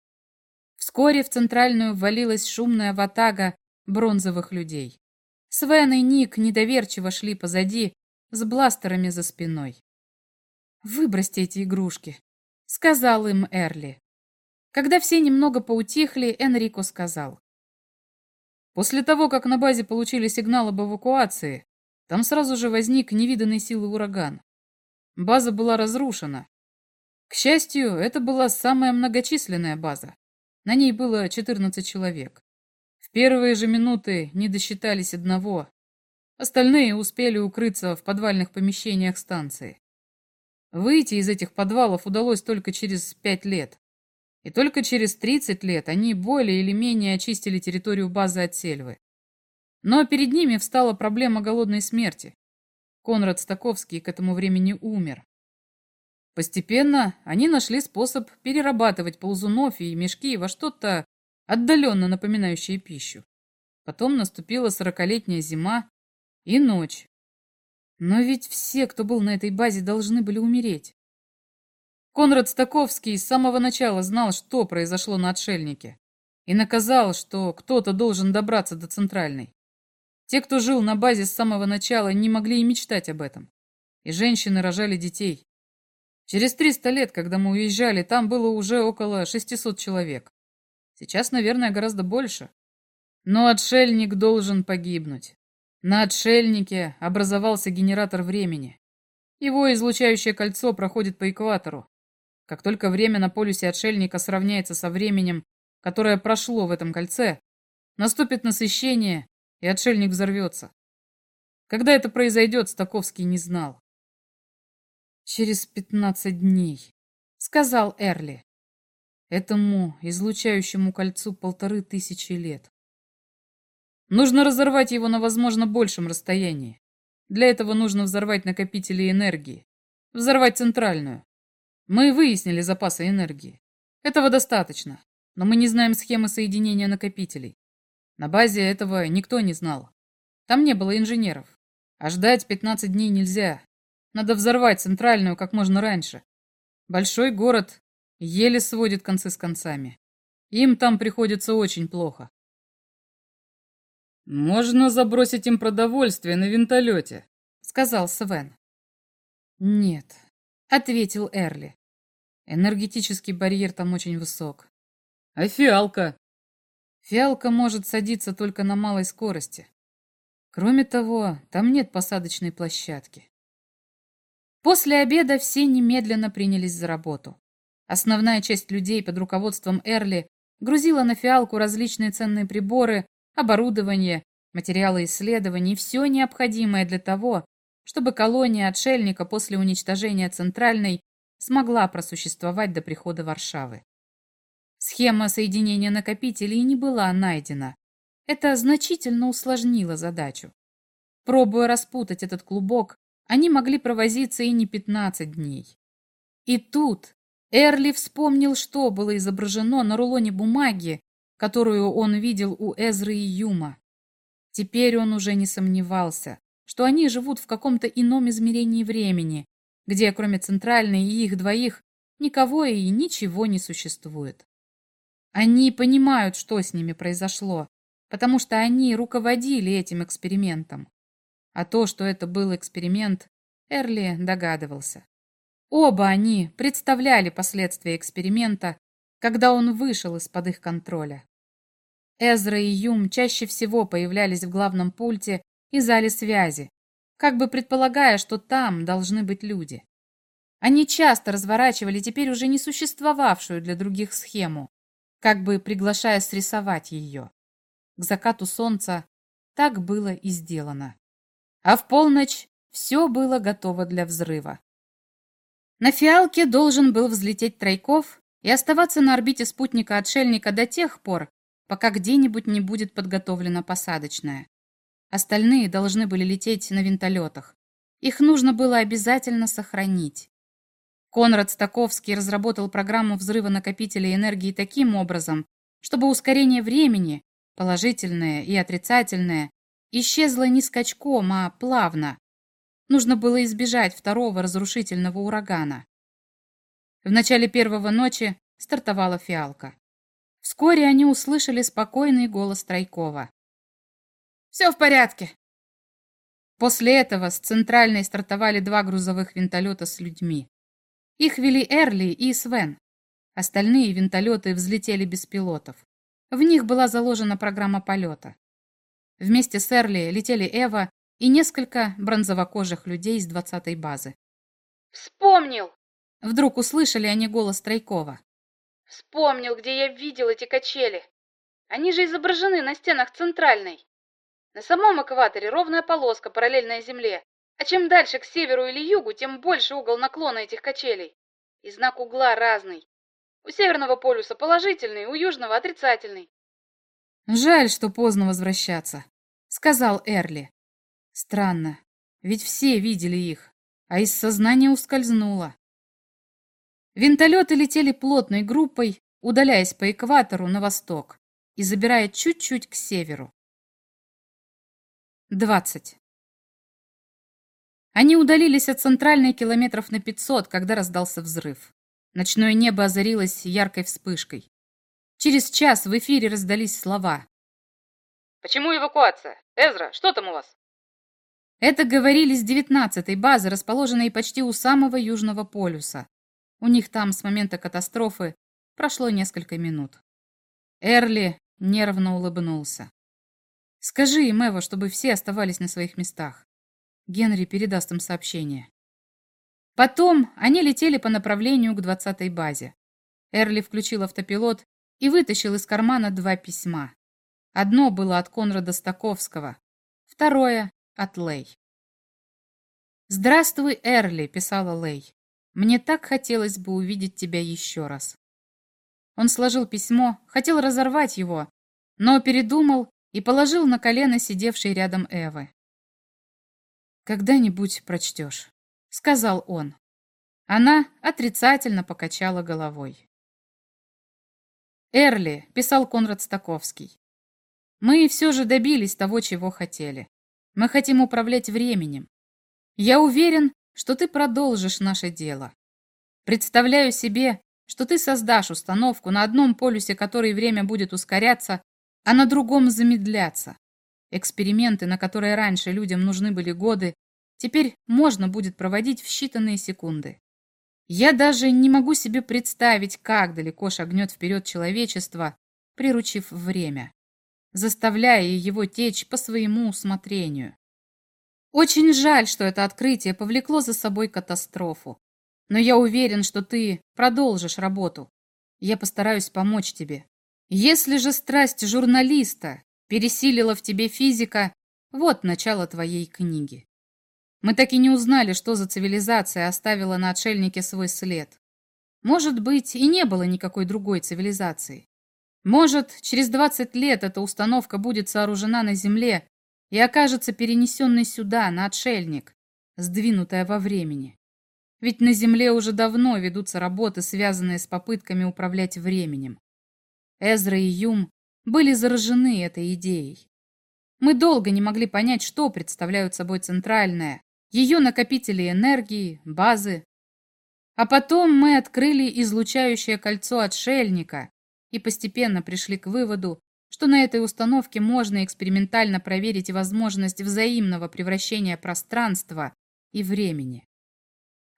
Вскоре в центральную ввалилась шумная ватага бронзовых людей. Свен и Ник недоверчиво шли позади, с бластерами за спиной. «Выбросьте эти игрушки», сказал им Эрли. Когда все немного поутихли, Энрико сказал. После того, как на базе получили сигнал об эвакуации, там сразу же возник невиданной силы ураган. База была разрушена. К счастью, это была самая многочисленная база. На ней было 14 человек. В первые же минуты не досчитались одного. Остальные успели укрыться в подвальных помещениях станции. Выйти из этих подвалов удалось только через пять лет. И только через 30 лет они более или менее очистили территорию базы от сельвы. Но перед ними встала проблема голодной смерти. Конрад Стаковский к этому времени умер. Постепенно они нашли способ перерабатывать ползунов и мешки во что-то отдаленно напоминающее пищу. Потом наступила сорокалетняя зима и ночь, но ведь все, кто был на этой базе, должны были умереть. Конрад Стаковский с самого начала знал, что произошло на отшельнике, и наказал, что кто-то должен добраться до Центральной. Те, кто жил на базе с самого начала, не могли и мечтать об этом. И женщины рожали детей. Через 300 лет, когда мы уезжали, там было уже около 600 человек. Сейчас, наверное, гораздо больше. Но отшельник должен погибнуть. На отшельнике образовался генератор времени. Его излучающее кольцо проходит по экватору. Как только время на полюсе отшельника сравняется со временем, которое прошло в этом кольце, наступит насыщение, и отшельник взорвется. Когда это произойдет, Стаковский не знал. «Через пятнадцать дней», — сказал Эрли. Этому излучающему кольцу полторы тысячи лет. Нужно разорвать его на, возможно, большем расстоянии. Для этого нужно взорвать накопители энергии. Взорвать центральную. Мы выяснили запасы энергии. Этого достаточно, но мы не знаем схемы соединения накопителей. На базе этого никто не знал. Там не было инженеров. А ждать 15 дней нельзя. Надо взорвать центральную как можно раньше. Большой город еле сводит концы с концами. Им там приходится очень плохо. «Можно забросить им продовольствие на винтолете», — сказал Свен. «Нет», — ответил Эрли. «Энергетический барьер там очень высок». «А фиалка?» «Фиалка может садиться только на малой скорости. Кроме того, там нет посадочной площадки». После обеда все немедленно принялись за работу. Основная часть людей под руководством Эрли грузила на фиалку различные ценные приборы, оборудование, материалы исследований, все необходимое для того, чтобы колония отшельника после уничтожения Центральной смогла просуществовать до прихода Варшавы. Схема соединения накопителей не была найдена. Это значительно усложнило задачу. Пробуя распутать этот клубок, они могли провозиться и не 15 дней. И тут Эрли вспомнил, что было изображено на рулоне бумаги, которую он видел у Эзры и Юма. Теперь он уже не сомневался, что они живут в каком-то ином измерении времени, где кроме Центральной и их двоих никого и ничего не существует. Они понимают, что с ними произошло, потому что они руководили этим экспериментом. А то, что это был эксперимент, Эрли догадывался. Оба они представляли последствия эксперимента, когда он вышел из-под их контроля. Эзра и Юм чаще всего появлялись в главном пульте и зале связи, как бы предполагая, что там должны быть люди. Они часто разворачивали теперь уже не существовавшую для других схему, как бы приглашая срисовать ее. К закату солнца так было и сделано. А в полночь все было готово для взрыва. На фиалке должен был взлететь Тройков и оставаться на орбите спутника-отшельника до тех пор, пока где-нибудь не будет подготовлена посадочная. Остальные должны были лететь на винтолетах. Их нужно было обязательно сохранить. Конрад Стаковский разработал программу взрыва накопителей энергии таким образом, чтобы ускорение времени, положительное и отрицательное, исчезло не скачком, а плавно. Нужно было избежать второго разрушительного урагана. В начале первого ночи стартовала фиалка. Вскоре они услышали спокойный голос Тройкова. «Все в порядке!» После этого с центральной стартовали два грузовых винтолета с людьми. Их вели Эрли и Свен. Остальные винтолеты взлетели без пилотов. В них была заложена программа полета. Вместе с Эрли летели Эва и несколько бронзовокожих людей с 20-й базы. «Вспомнил!» Вдруг услышали они голос Тройкова. Вспомнил, где я видел эти качели. Они же изображены на стенах центральной. На самом экваторе ровная полоска, параллельная Земле. А чем дальше к северу или югу, тем больше угол наклона этих качелей. И знак угла разный. У северного полюса положительный, у южного отрицательный. «Жаль, что поздно возвращаться», — сказал Эрли. «Странно, ведь все видели их, а из сознания ускользнуло. Винтолеты летели плотной группой, удаляясь по экватору на восток и забирая чуть-чуть к северу. 20. Они удалились от центральной километров на 500, когда раздался взрыв. Ночное небо озарилось яркой вспышкой. Через час в эфире раздались слова. «Почему эвакуация? Эзра, что там у вас?» Это говорили с девятнадцатой базы, расположенной почти у самого Южного полюса. У них там с момента катастрофы прошло несколько минут. Эрли нервно улыбнулся. «Скажи им, Эва, чтобы все оставались на своих местах. Генри передаст им сообщение». Потом они летели по направлению к двадцатой базе. Эрли включил автопилот и вытащил из кармана два письма. Одно было от Конрада Стаковского, второе — от Лей. «Здравствуй, Эрли», — писала Лей. Мне так хотелось бы увидеть тебя еще раз. Он сложил письмо, хотел разорвать его, но передумал и положил на колено сидевшей рядом Эвы. «Когда-нибудь прочтешь», — сказал он. Она отрицательно покачала головой. «Эрли», — писал Конрад Стаковский, — «мы все же добились того, чего хотели. Мы хотим управлять временем. Я уверен, что ты продолжишь наше дело. Представляю себе, что ты создашь установку, на одном полюсе которой время будет ускоряться, а на другом замедляться. Эксперименты, на которые раньше людям нужны были годы, теперь можно будет проводить в считанные секунды. Я даже не могу себе представить, как далеко шагнет вперед человечество, приручив время, заставляя его течь по своему усмотрению. Очень жаль, что это открытие повлекло за собой катастрофу. Но я уверен, что ты продолжишь работу. Я постараюсь помочь тебе. Если же страсть журналиста пересилила в тебе физика, вот начало твоей книги. Мы так и не узнали, что за цивилизация оставила на отшельнике свой след. Может быть, и не было никакой другой цивилизации. Может, через 20 лет эта установка будет сооружена на Земле и окажется перенесенной сюда, на отшельник, сдвинутая во времени. Ведь на Земле уже давно ведутся работы, связанные с попытками управлять временем. Эзра и Юм были заражены этой идеей. Мы долго не могли понять, что представляют собой центральная, ее накопители энергии, базы. А потом мы открыли излучающее кольцо отшельника и постепенно пришли к выводу, что на этой установке можно экспериментально проверить возможность взаимного превращения пространства и времени.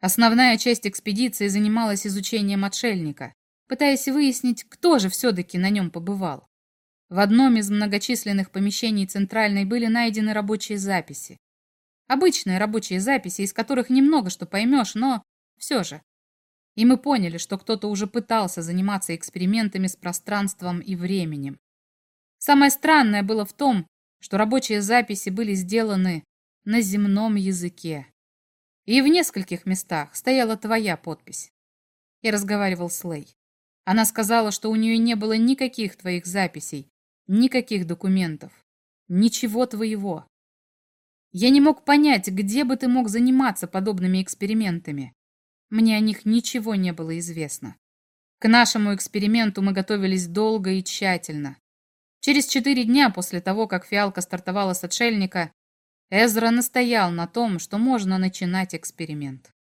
Основная часть экспедиции занималась изучением отшельника, пытаясь выяснить, кто же все-таки на нем побывал. В одном из многочисленных помещений Центральной были найдены рабочие записи. Обычные рабочие записи, из которых немного что поймешь, но все же. И мы поняли, что кто-то уже пытался заниматься экспериментами с пространством и временем. Самое странное было в том, что рабочие записи были сделаны на земном языке. И в нескольких местах стояла твоя подпись. Я разговаривал с Лей. Она сказала, что у нее не было никаких твоих записей, никаких документов, ничего твоего. Я не мог понять, где бы ты мог заниматься подобными экспериментами. Мне о них ничего не было известно. К нашему эксперименту мы готовились долго и тщательно. Через четыре дня после того, как фиалка стартовала с отшельника, Эзра настоял на том, что можно начинать эксперимент.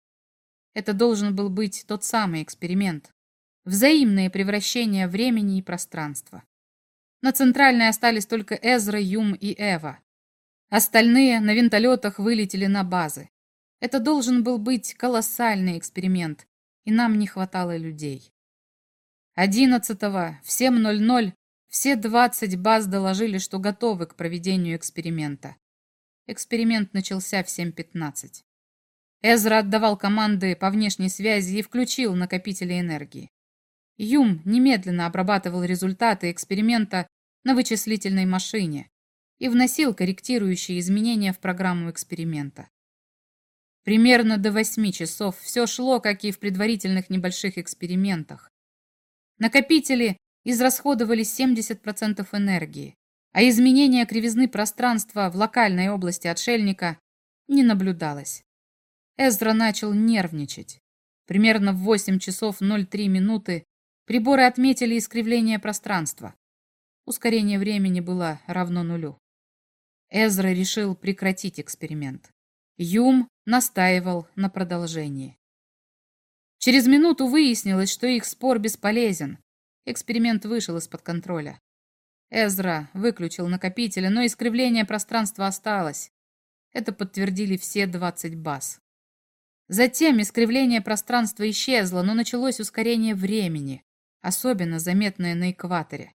Это должен был быть тот самый эксперимент. Взаимное превращение времени и пространства. На центральной остались только Эзра, Юм и Эва. Остальные на винтолетах вылетели на базы. Это должен был быть колоссальный эксперимент, и нам не хватало людей. Одиннадцатого в 7.00 все 20 баз доложили, что готовы к проведению эксперимента. Эксперимент начался в 7.15. Эзра отдавал команды по внешней связи и включил накопители энергии. Юм немедленно обрабатывал результаты эксперимента на вычислительной машине и вносил корректирующие изменения в программу эксперимента. Примерно до 8 часов все шло, как и в предварительных небольших экспериментах. Накопители израсходовали 70% энергии, а изменения кривизны пространства в локальной области отшельника не наблюдалось. Эзра начал нервничать. Примерно в 8 часов 03 минуты приборы отметили искривление пространства. Ускорение времени было равно нулю. Эзра решил прекратить эксперимент. Юм настаивал на продолжении. Через минуту выяснилось, что их спор бесполезен, Эксперимент вышел из-под контроля. Эзра выключил накопители, но искривление пространства осталось. Это подтвердили все 20 баз. Затем искривление пространства исчезло, но началось ускорение времени, особенно заметное на экваторе.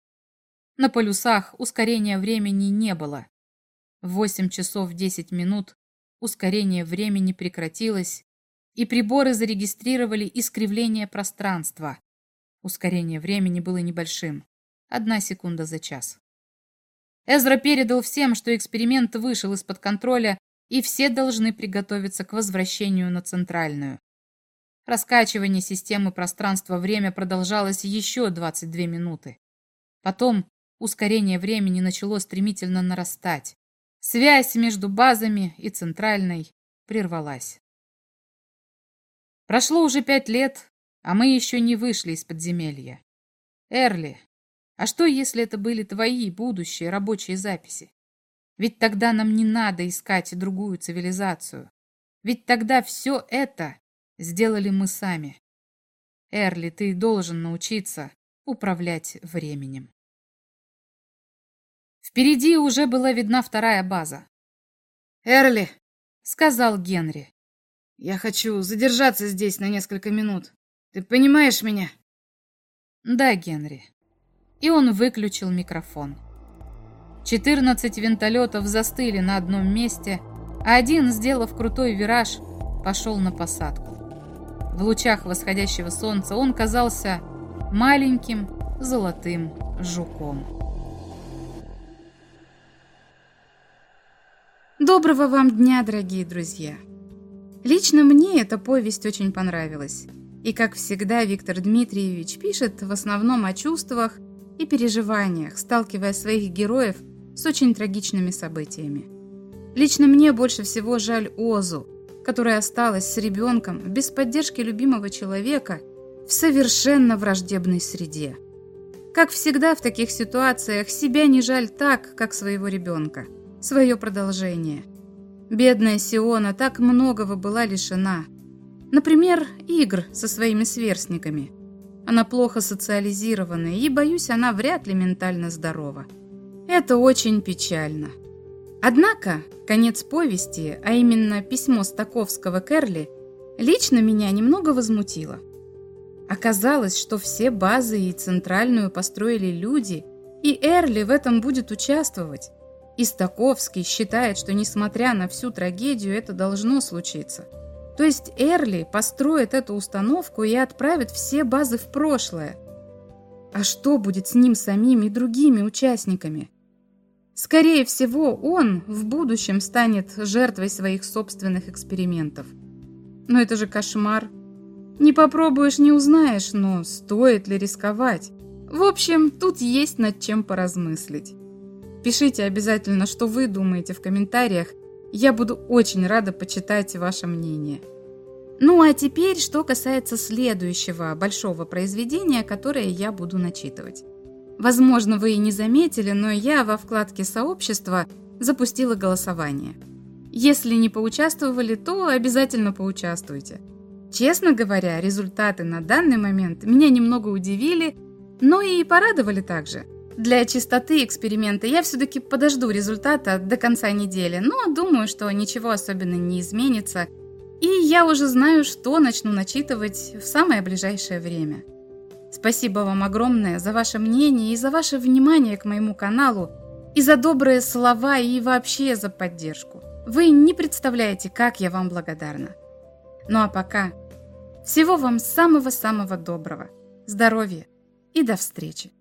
На полюсах ускорения времени не было. В 8 часов 10 минут ускорение времени прекратилось, и приборы зарегистрировали искривление пространства, Ускорение времени было небольшим. Одна секунда за час. Эзра передал всем, что эксперимент вышел из-под контроля, и все должны приготовиться к возвращению на центральную. Раскачивание системы пространства-время продолжалось еще 22 минуты. Потом ускорение времени начало стремительно нарастать. Связь между базами и центральной прервалась. Прошло уже пять лет, а мы еще не вышли из подземелья. Эрли, а что, если это были твои будущие рабочие записи? Ведь тогда нам не надо искать другую цивилизацию. Ведь тогда все это сделали мы сами. Эрли, ты должен научиться управлять временем. Впереди уже была видна вторая база. «Эрли», — сказал Генри. «Я хочу задержаться здесь на несколько минут. Ты понимаешь меня?» «Да, Генри». И он выключил микрофон. 14 винтолетов застыли на одном месте, а один, сделав крутой вираж, пошел на посадку. В лучах восходящего солнца он казался маленьким золотым жуком. Доброго вам дня, дорогие друзья! Лично мне эта повесть очень понравилась. И, как всегда, Виктор Дмитриевич пишет в основном о чувствах и переживаниях, сталкивая своих героев с очень трагичными событиями. Лично мне больше всего жаль Озу, которая осталась с ребенком без поддержки любимого человека в совершенно враждебной среде. Как всегда в таких ситуациях, себя не жаль так, как своего ребенка, свое продолжение. Бедная Сиона так многого была лишена. Например, игр со своими сверстниками. Она плохо социализирована, и, боюсь, она вряд ли ментально здорова. Это очень печально. Однако, конец повести, а именно письмо Стаковского к Эрли, лично меня немного возмутило. Оказалось, что все базы и центральную построили люди, и Эрли в этом будет участвовать. И Стаковский считает, что несмотря на всю трагедию, это должно случиться. То есть Эрли построит эту установку и отправит все базы в прошлое. А что будет с ним самим и другими участниками? Скорее всего, он в будущем станет жертвой своих собственных экспериментов. Но это же кошмар. Не попробуешь, не узнаешь, но стоит ли рисковать? В общем, тут есть над чем поразмыслить. Пишите обязательно, что вы думаете в комментариях. Я буду очень рада почитать ваше мнение. Ну а теперь, что касается следующего большого произведения, которое я буду начитывать. Возможно, вы и не заметили, но я во вкладке «Сообщество» запустила голосование. Если не поучаствовали, то обязательно поучаствуйте. Честно говоря, результаты на данный момент меня немного удивили, но и порадовали также. Для чистоты эксперимента я все-таки подожду результата до конца недели, но думаю, что ничего особенно не изменится, и я уже знаю, что начну начитывать в самое ближайшее время. Спасибо вам огромное за ваше мнение и за ваше внимание к моему каналу, и за добрые слова, и вообще за поддержку. Вы не представляете, как я вам благодарна. Ну а пока, всего вам самого-самого доброго, здоровья и до встречи.